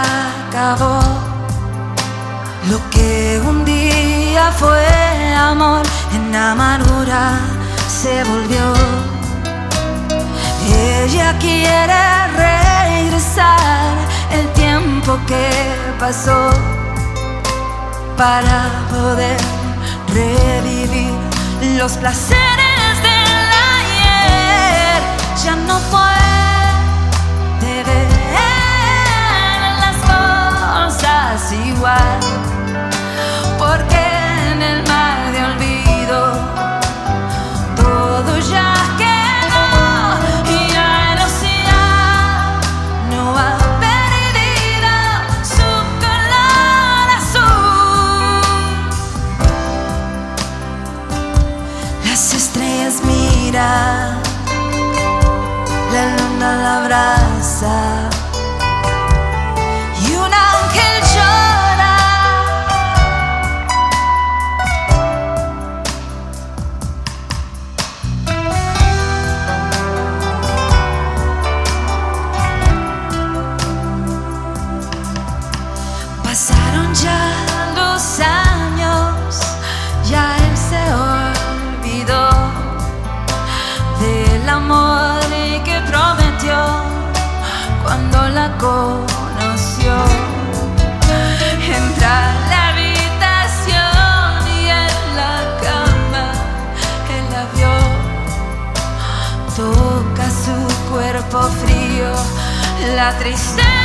acabó. Lo que un día fue amor en amargura se volvió. Ella quiere regresar el tiempo que pasó para poder revivir los placeres porque en el mar de olvido todo ya quedó y ya el océano ha perdido su color azul. Las estrellas miran, la luna la abraza la conoció. Entra a la habitación y en la cama él la vio. Toca su cuerpo frío, la tristeza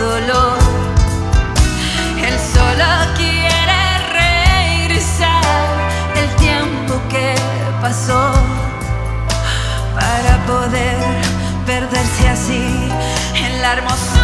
dolor. Él solo quiere regresar el tiempo que pasó para poder perderse así en la hermosura.